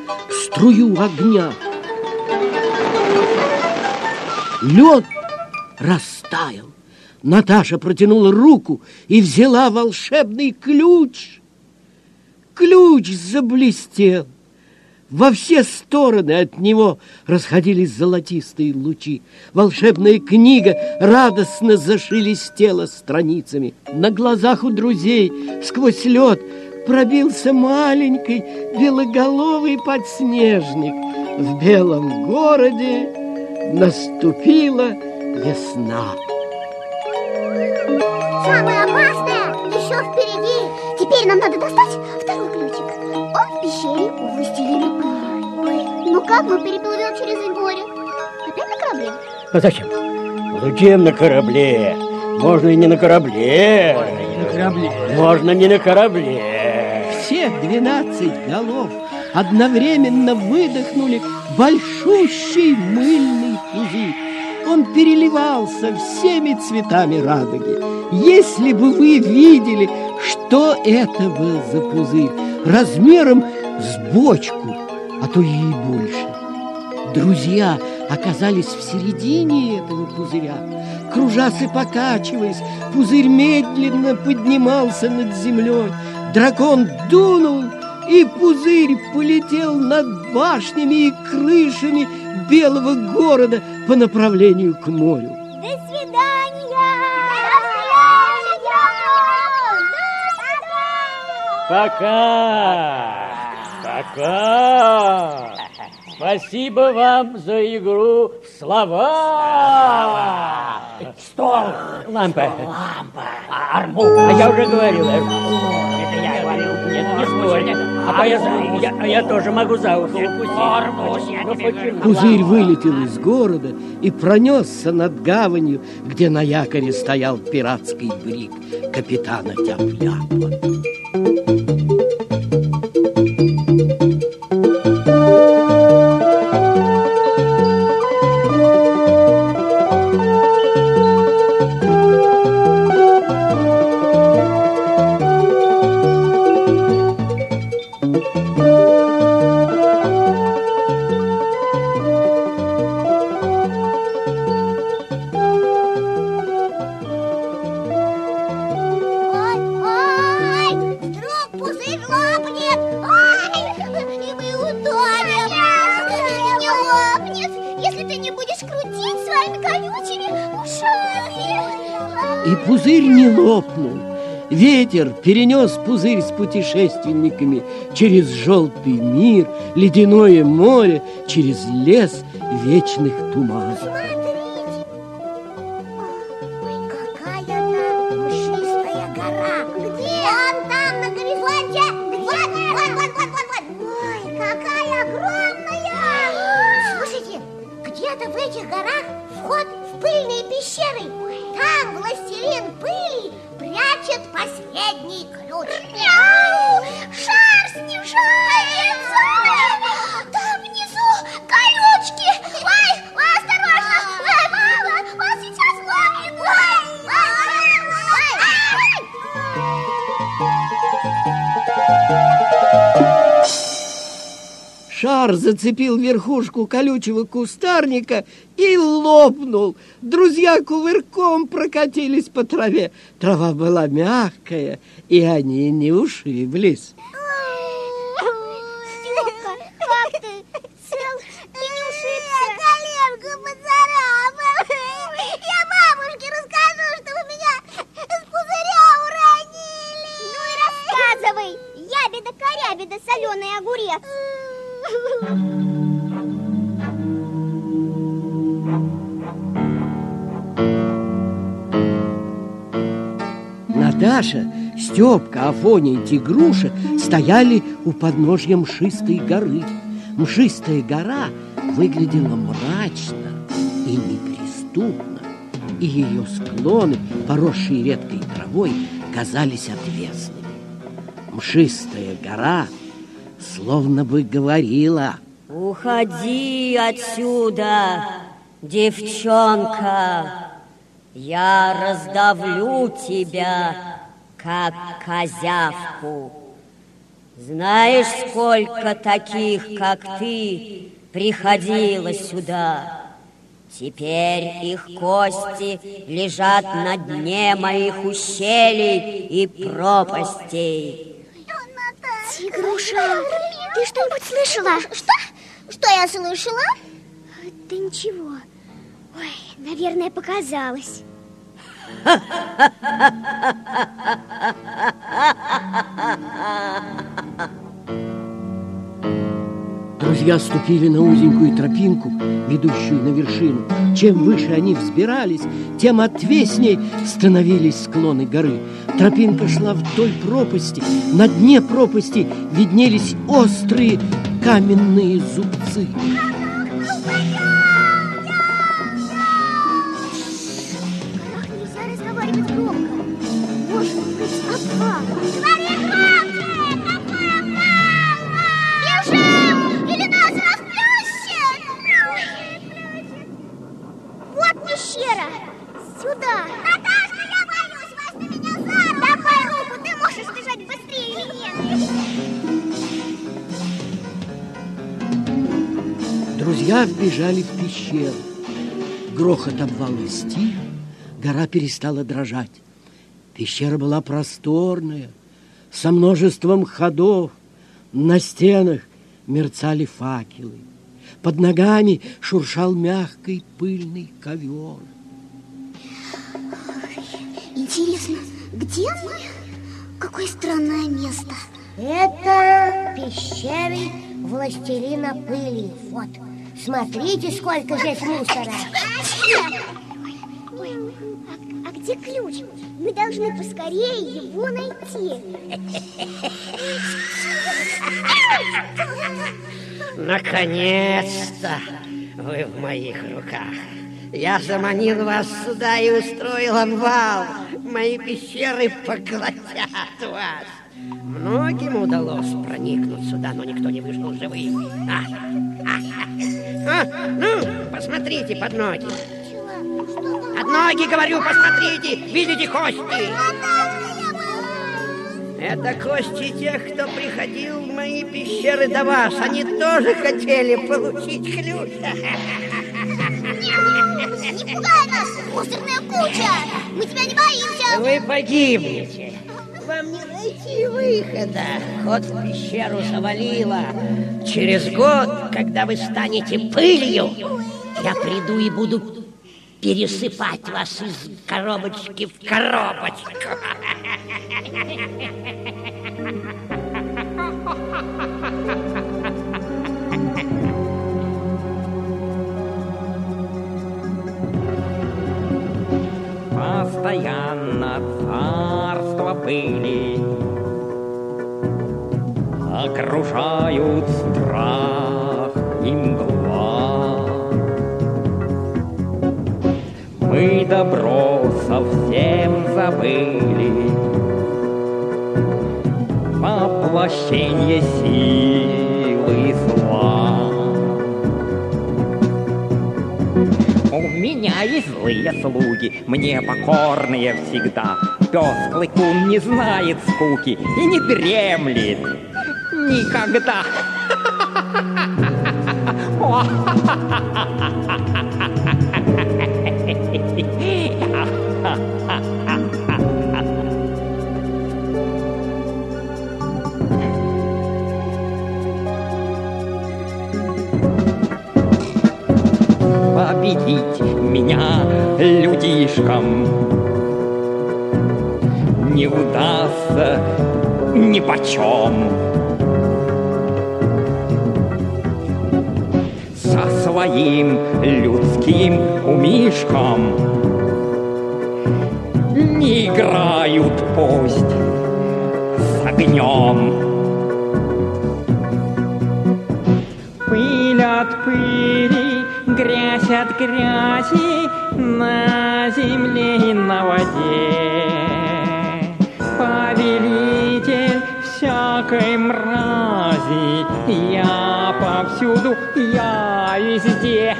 струю огня. Лед растаял. Наташа протянула руку и взяла волшебный ключ. Ключ заблестел. Во все стороны от него расходились золотистые лучи. Волшебная книга радостно зашелестела страницами. На глазах у друзей сквозь лед пробился маленький белоголовый подснежник. В белом городе наступила весна. Самое опасное еще впереди. Теперь нам надо достать властелина пыли. Ну как мы переплывем через море? Опять на корабле? А зачем? Зачем на корабле? Можно и не на корабле. Можно и на корабле. Можно не на корабле. Все двенадцать голов одновременно выдохнули большущий мыльный пузырь. Он переливался всеми цветами радуги. Если бы вы видели, что это был за пузырь, размером с бочку, а то и больше. Друзья оказались в середине этого пузыря. Кружась и покачиваясь, пузырь медленно поднимался над землей. Дракон дунул, и пузырь полетел над башнями и крышами белого города по направлению к морю. До свидания! Пока! Пока! Спасибо вам за игру в слова! Стол! Лампа! Лампа! Арму! А я уже говорил. Это я говорил. Нет, не спорь. А я, я, а я тоже могу за ухо укусить. Арбуз, я тебе? Пузырь вылетел из города и пронесся над гаванью, где на якоре стоял пиратский брик капитана Тяп-Ляпа. Ветер перенес пузырь с путешественниками через желтый мир, ледяное море, через лес вечных туманов. Зацепил верхушку колючего кустарника и лопнул. Друзья кувырком прокатились по траве. Трава была мягкая, и они не ушиблись. Степка, Афоня и Тигруша стояли у подножья Мшистой горы. Мшистая гора выглядела мрачно и неприступно, и ее склоны, поросшие редкой травой, казались отвесными. Мшистая гора словно бы говорила Уходи отсюда, девчонка. Я раздавлю тебя, как козявку. Знаешь, сколько таких, как ты, приходило сюда? Теперь их кости лежат на дне моих ущелий и пропастей. Тигруша, Ты что-нибудь слышала? Что? Что я слышала? Да ничего. Ой, наверное, показалось. Друзья ступили на узенькую тропинку, ведущую на вершину. Чем выше они взбирались, тем отвесней становились склоны горы. Тропинка шла вдоль пропасти. На дне пропасти виднелись острые каменные зубцы. Вбежали в пещеру. Грохот обвала стих, гора перестала дрожать. Пещера была просторная, со множеством ходов. На стенах мерцали факелы. Под ногами шуршал мягкий пыльный ковер. Интересно, где мы? Какое странное место. Это пещеры властелина пыли. Вот, смотрите, сколько здесь мусора. Ой, а, а где ключ? Мы должны поскорее его найти. Наконец-то вы в моих руках. Я заманил вас сюда и устроил обвал. Мои пещеры поглотят вас. Многим удалось проникнуть сюда, но никто не вышел живым. А, а, а. Ну, посмотрите под ноги. Под ноги, говорю, посмотрите. Видите кости? Это кости тех, кто приходил в мои пещеры до вас. Они тоже хотели получить ключ. Не пугай нас, мусорная куча! Мы тебя не боимся! Вы погибнете. Вам не найти выхода. Ход в пещеру завалило. Через год, когда вы станете пылью, я приду и буду пересыпать вас из коробочки в коробочку. Постоянно царство пыли Окружают страх и мгла. Мы добро совсем забыли. Воплощение силы зла меня есть злые слуги, мне покорные всегда. Пес Клыкун не знает скуки и не дремлет никогда. Победить меня людишкам не удастся ни почем. Со своим людским умишком не играют пусть с огнем. Пыль от пыли, грязь от грязи на земле и на воде. Повелитель всякой мрази, я повсюду, я везде.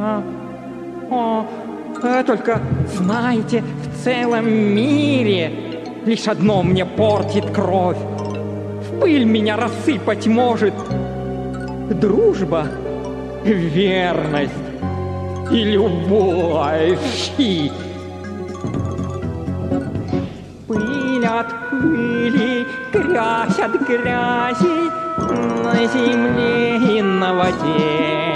О, а только знаете, в целом мире лишь одно мне портит кровь. Пыль меня рассыпать может дружба, верность и любовь. Пыль пыли, грязь от грязи на земле и на воде.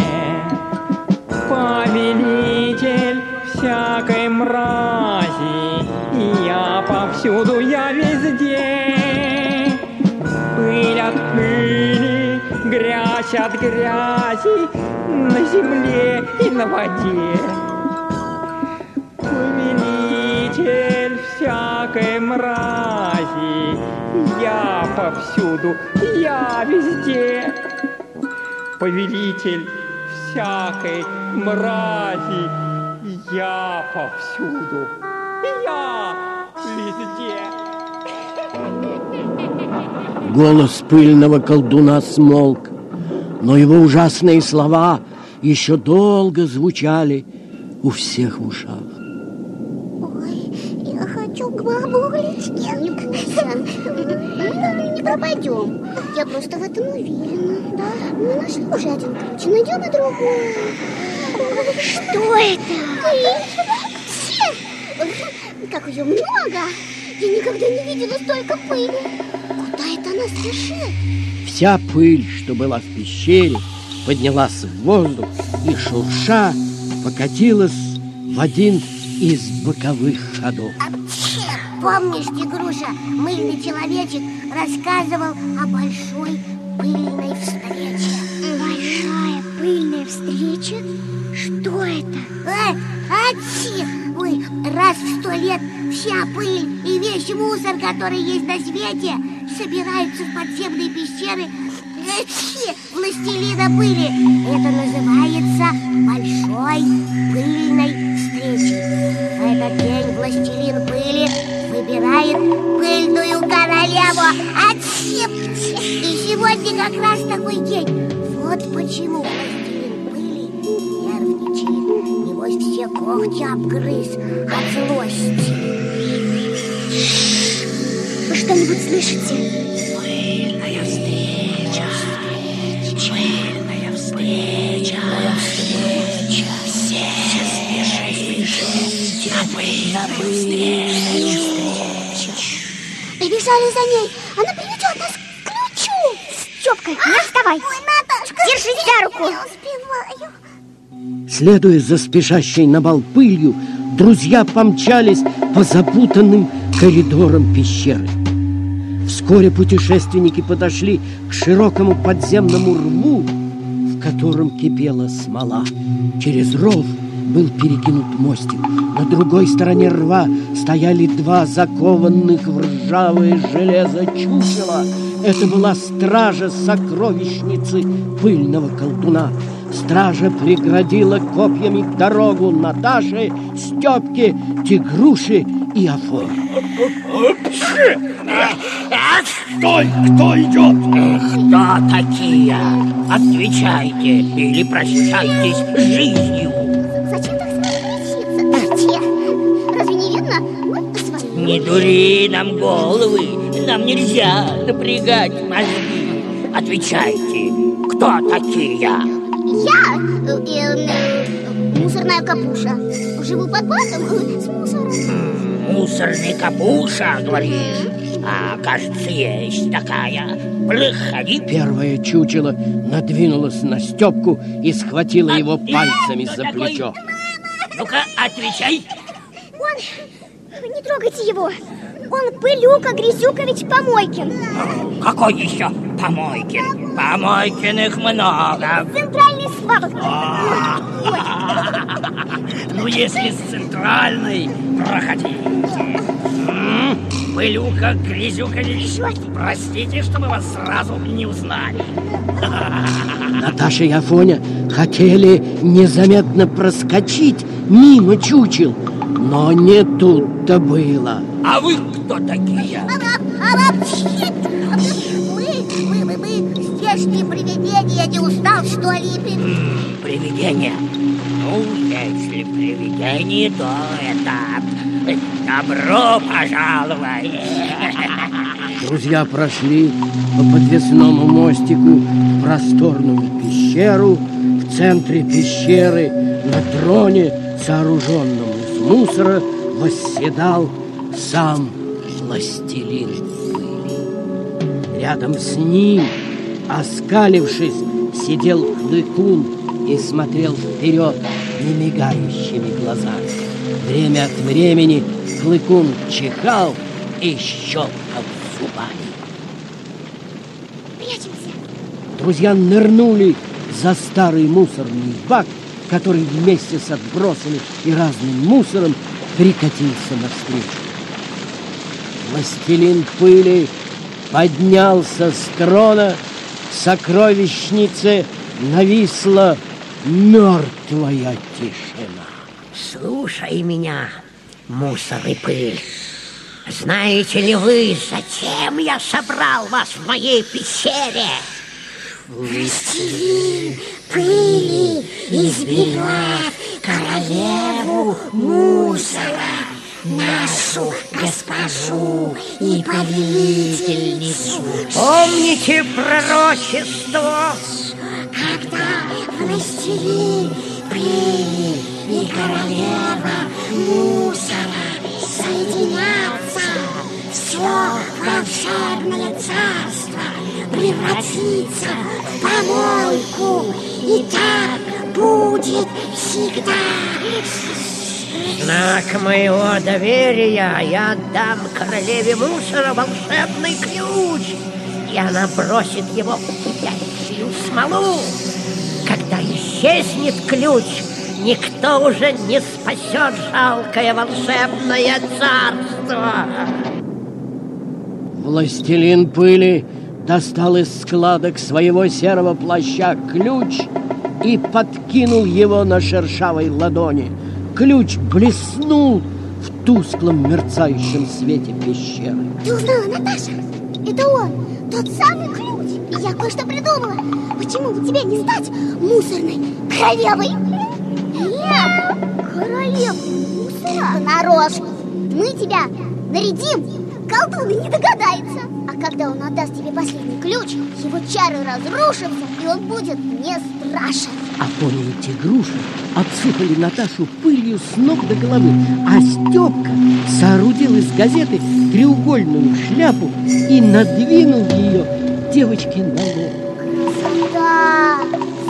Повелитель всякой мрази, я повсюду, я везде. От пыли, грязь от грязи на земле и на воде. Повелитель всякой мрази, я повсюду, я везде. Повелитель всякой мрази, я повсюду, я везде. Голос пыльного колдуна смолк, но его ужасные слова еще долго звучали у всех в ушах. Я хочу к бабулечке. Не не пропадем. Я просто в этом уверена. Да? Мы нашли уже один ключ, найдем и другой. Что это? Пыль. Как ее много! Я никогда не видела столько пыли. Она спешит? Вся пыль, что была в пещере, поднялась в воздух и, шурша, покатилась в один из боковых ходов. Помнишь, Тигруша, мыльный человечек рассказывал о большой пыльной встрече? Большая пыльная встреча? Что это? Э, отси! Ой, раз в сто лет вся пыль и весь мусор, который есть на свете, собираются в подземные пещеры властелина пыли. Это называется большой пыльной встречей. В этот день властелин пыли выбирает пыльную королеву. Отси! И сегодня как раз такой день. Вот почему властелин пыли нервничает. Небось все когти обгрыз от злости. Вы что-нибудь слышите? Пыльная встреча, пыльная встреча, встреча. Все спешите, спешите на пыльную встречу. Побежали за ней. Она приведет нас к ключу. Степка, не отставай. Ой, Наташка, Держись за руку. Не успеваю. Следуя за спешащей на бал пылью, друзья помчались по запутанным коридорам пещеры. Вскоре путешественники подошли к широкому подземному рву, в котором кипела смола. Через ров был перекинут мостик. На другой стороне рва стояли два закованных в ржавое железо чучела. Это была стража сокровищницы пыльного колдуна. Стража преградила копьями дорогу Наташе, Степке, Тигруше и Афоне. Стой, кто идет? Кто такие? Отвечайте или прощайтесь с жизнью. Зачем так сразу кричиться? Те, разве не видно? Не дури нам головы, нам нельзя напрягать мозги. Отвечайте, кто такие? Я э, э, мусорная капуша. Живу под боком э, с мусором. Мусорный капуша, говоришь? А, кажется, есть такая. Проходи. Первое чучело надвинулось на Степку и схватило его пальцами за плечо. Ну-ка, отвечай. Он... Не трогайте его. Он Пылюка Грязюкович Помойкин. Какой еще Помойкин? Помойкиных много. Центральный свалки. Ну, если с центральной, проходите. М, Пылюка, Грязюкович, простите, что мы вас сразу не узнали. Наташа и Афоня хотели незаметно проскочить мимо чучел, но не тут-то было. А вы кто такие? А вообще мы, мы, мы, мы здешние привидения, не устал, что ли? М, Привидение. Ну, если привидение, то это... Добро пожаловать. Друзья прошли по подвесному мостику в просторную пещеру. В центре пещеры на троне, сооруженном мусора, восседал сам властелин Рядом с ним, оскалившись, сидел Клыкун и смотрел вперед немигающими глазами. Время от времени Клыкун чихал и щелкал зубами. Прячемся. Друзья нырнули за старый мусорный бак, который вместе с отбросами и разным мусором прикатился навстречу. Властелин пыли поднялся с трона, сокровищнице нависла мертвая тишина. Слушай меня, мусор и пыль. Знаете ли вы, зачем я собрал вас в моей пещере? Властелин пыли избивает королеву мусора, нашу госпожу и повелительницу. Помните пророчество? Когда властелин пыли и королева мусора соединятся, все волшебное царство превратится в помойку, и так будет всегда. Знак моего доверия я отдам королеве мусора волшебный ключ, и она бросит его в кипящую смолу. Когда исчезнет ключ, никто уже не спасет жалкое волшебное царство. Властелин пыли достал из складок своего серого плаща ключ и подкинул его на шершавой ладони. Ключ блеснул в тусклом мерцающем свете пещеры. Ты узнала, Наташа? Это он, тот самый ключ. Я кое-что придумала. Почему бы тебе не стать мусорной королевой? Я королева мусора? Нарочно. Мы тебя нарядим, колдун и не догадается. А когда он отдаст тебе последний ключ, его чары разрушатся, и он будет не страшен. А пони и тигруша обсыпали Наташу пылью с ног до головы, а Степка соорудил из газеты треугольную шляпу и надвинул ее девочке на лоб. Да,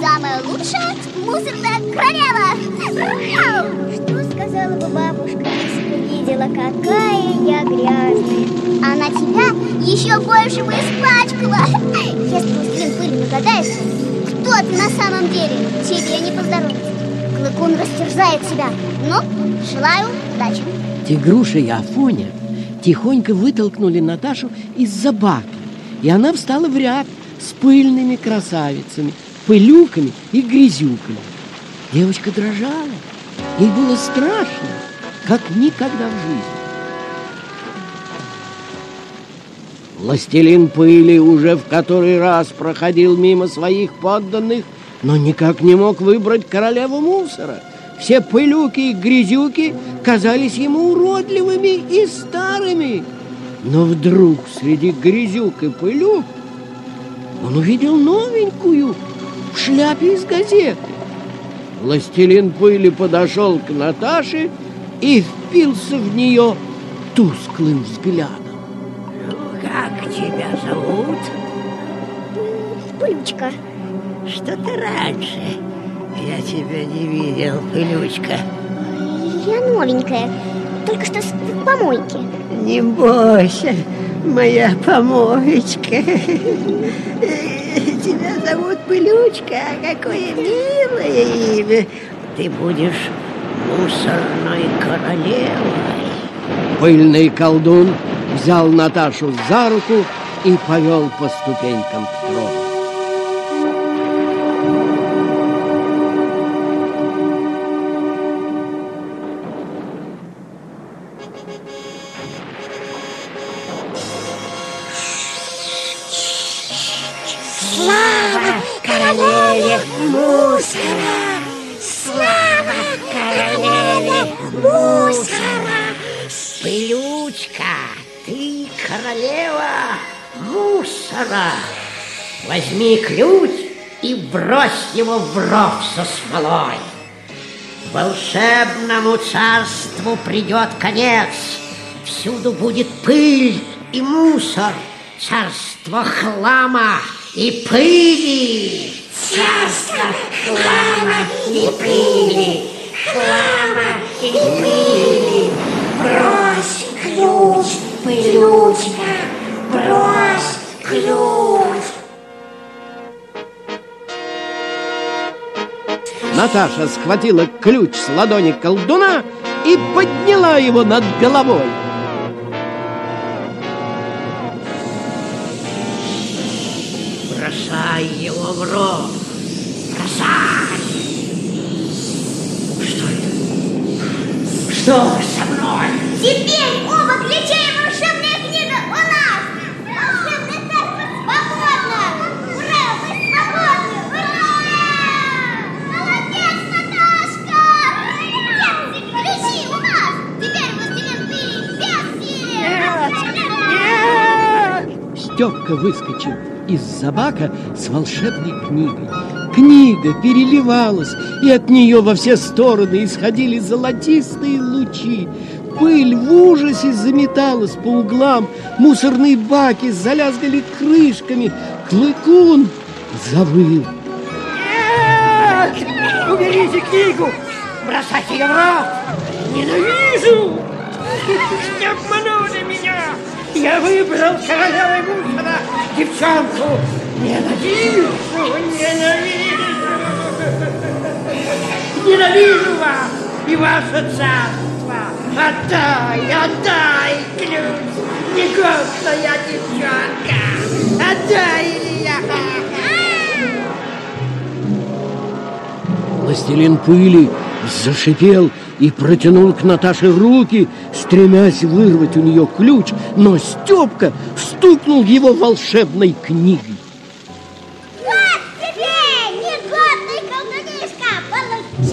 самая лучшая мусорная королева. Что сказала бы бабушка, если видела, какая я грязная? Она тебя еще больше бы испачкала. Если властелин пыли догадается, кто ты на самом деле, тебе не поздоровится. Клыкун растерзает себя. Ну, желаю удачи. Тигруша и Афоня тихонько вытолкнули Наташу из-за бака, и она встала в ряд с пыльными красавицами, пылюками и грязюками. Девочка дрожала, ей было страшно, как никогда в жизни. Властелин пыли уже в который раз проходил мимо своих подданных, но никак не мог выбрать королеву мусора. Все пылюки и грязюки казались ему уродливыми и старыми. Но вдруг среди грязюк и пылюк он увидел новенькую в шляпе из газеты. Властелин пыли подошел к Наташе и впился в нее тусклым взглядом. Как тебя зовут? Пылючка. Что-то раньше я тебя не видел, пылючка. Я новенькая, только что с помойки. Не бойся, моя помоечка. Тебя зовут Пылючка, какое милое имя. Ты будешь мусорной королевой. Пыльный колдун взял Наташу за руку и повел по ступенькам к трону. Слава королеве мусора! Королеве мусора! Пылючка, ты королева мусора. Возьми ключ и брось его в ров со смолой. Волшебному царству придет конец. Всюду будет пыль и мусор. царство хлама и пыли. Царство хлама и пыли, хлама и пыли. Брось ключ, пылючка, брось ключ. Наташа схватила ключ с ладони колдуна и подняла его над головой. Бросай его в ров. Бросай. Что это? Что со мной? Теперь оба ключей и волшебная книга у нас! Волшебное царство свободно! Ура, мы свободны! Ура! Молодец, Наташка! Нет, ключи у нас! Теперь властелин без силы! Степка выскочил из-за бака с волшебной книгой. Книга переливалась, и от нее во все стороны исходили золотистые лучи. Пыль в ужасе заметалась по углам, мусорные баки залязгали крышками, клыкун завыл. Нет! Уберите книгу! Бросайте ее в рот! Ненавижу! Не обманули меня! Я выбрал королевой мусора девчонку! Ненавижу! Ненавижу! Ненавижу вас и ваше царство! Отдай, отдай ключ! Негодная девчонка! Отдай ее! Властелин пыли зашипел и протянул к Наташе руки, стремясь вырвать у нее ключ, но Степка стукнул его волшебной книгой.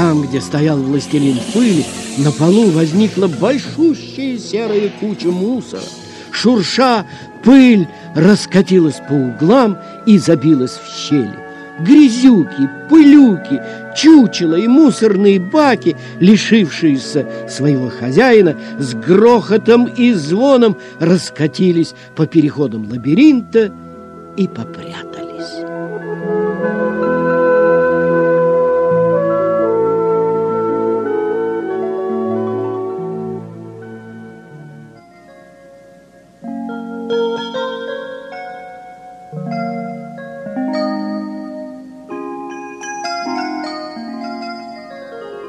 Там, где стоял властелин пыли, на полу возникла большущая серая куча мусора. Шурша, пыль раскатилась по углам и забилась в щели. Грязюки, пылюки, чучела и мусорные баки, лишившиеся своего хозяина, с грохотом и звоном раскатились по переходам лабиринта и попрятались.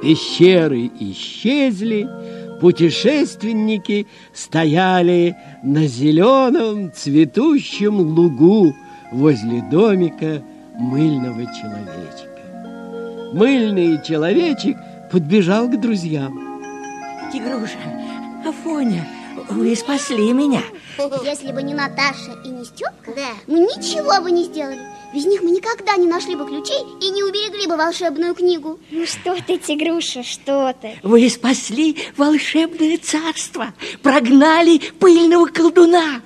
Пещеры исчезли, путешественники стояли на зеленом цветущем лугу возле домика мыльного человечка. Мыльный человечек подбежал к друзьям. Тигруша, Афоня, вы спасли меня. Если бы не Наташа и не Степка, мы ничего бы не сделали. Без них мы никогда не нашли бы ключей и не уберегли бы волшебную книгу. Ну что ты, Тигруша, что ты? Вы спасли волшебное царство, прогнали пыльного колдуна.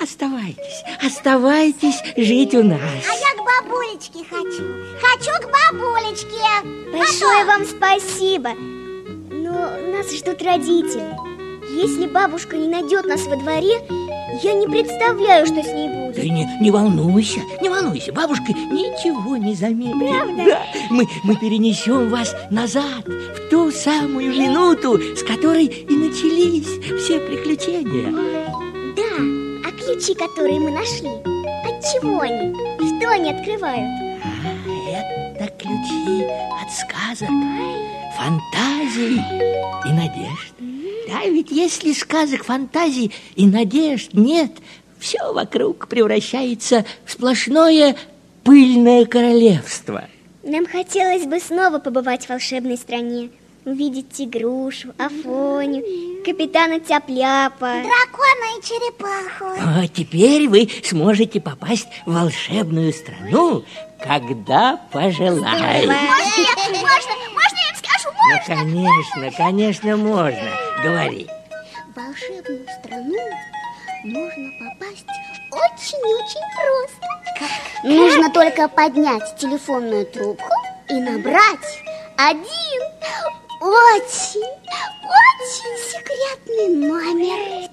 Оставайтесь, оставайтесь жить у нас. А я к бабулечке хочу. Хочу к бабулечке. Большое вам спасибо. Но нас ждут родители. Если бабушка не найдет нас во дворе, я не представляю, что с ней будет. Ты не, не волнуйся, не волнуйся, бабушка ничего не заметит. Правда? Да, мы, мы перенесем вас назад, в ту самую минуту, с которой и начались все приключения. Да, а ключи, которые мы нашли, от чего они? Что они открывают? А это ключи от сказок, фантазий и надежд. Да, ведь если сказок, фантазий и надежд нет, все вокруг превращается в сплошное пыльное королевство. Нам хотелось бы снова побывать в волшебной стране. увидеть тигрушу, Афоню, капитана Тяпляпа. Дракона и черепаху. А теперь вы сможете попасть в волшебную страну, когда пожелаете. Можно можно, можно я им скажу, Ну, можно? конечно, конечно, можно. Говори. В волшебную страну можно попасть очень-очень просто. Как? Нужно только поднять телефонную трубку и набрать один очень, очень секретный номер.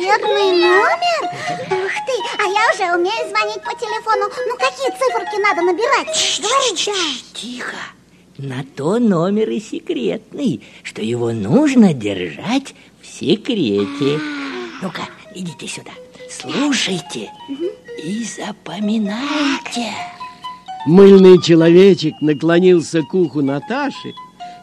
Секретный номер? Ух ты, а я уже умею звонить по телефону. Ну, какие циферки надо набирать? Говори, да. Тихо. На то номер и секретный, что его нужно держать в секрете. Ну-ка, идите сюда. Слушайте и запоминайте. Мыльный человечек наклонился к уху Наташи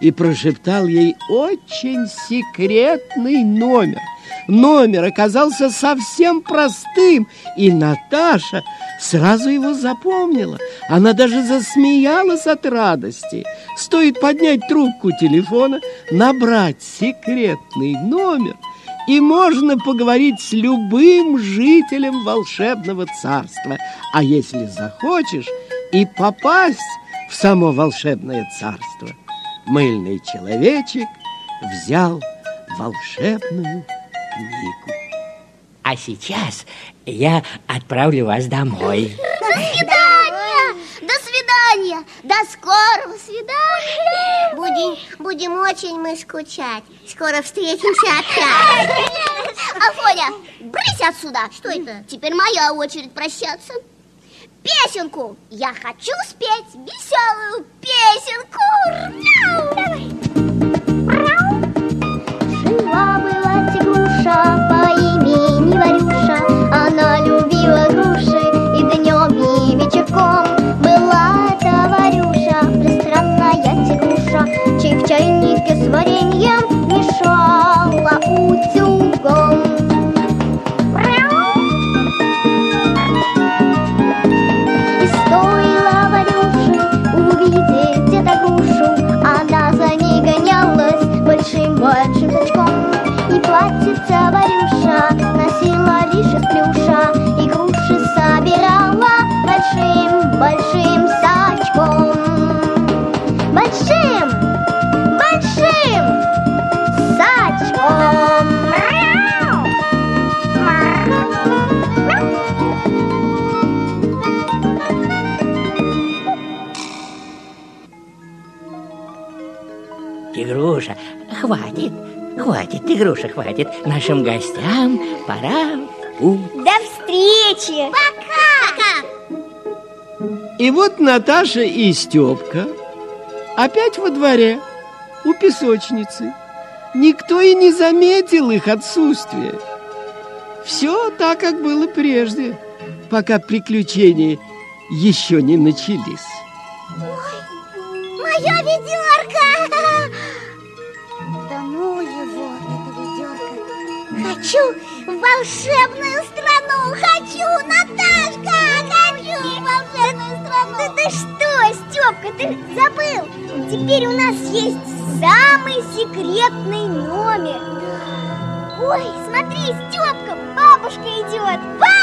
и прошептал ей очень секретный номер. Номер оказался совсем простым, и Наташа сразу его запомнила. Она даже засмеялась от радости. Стоит поднять трубку телефона, набрать секретный номер, и можно поговорить с любым жителем волшебного царства. А если захочешь, и попасть в само волшебное царство. Мыльный человечек взял волшебную книгу. А сейчас я отправлю вас домой. До свидания! До свидания! До скорого свидания! Будем, будем очень мы скучать. Скоро встретимся опять. Афоня, брысь отсюда! Что это? Теперь моя очередь прощаться. Песенку! Я хочу спеть веселую песенку! Чайнике с вареньем мешала утюгом лишь из плюша И груши собирала большим-большим сачком. Большим, большим сачком. Тигруша, хватит, хватит, Тигруша, хватит. Нашим гостям пора путь. До встречи! Пока! И вот Наташа и Степка опять во дворе, у песочницы. Никто и не заметил их отсутствия. Все так, как было прежде, пока приключения еще не начались. Моя ведерко! Хочу в волшебную страну! Хочу, Наташка! Хочу в волшебную страну! Да ты что, Степка, ты забыл? Теперь у нас есть самый секретный номер. Ой, смотри, Степка, бабушка идет. Бабушка!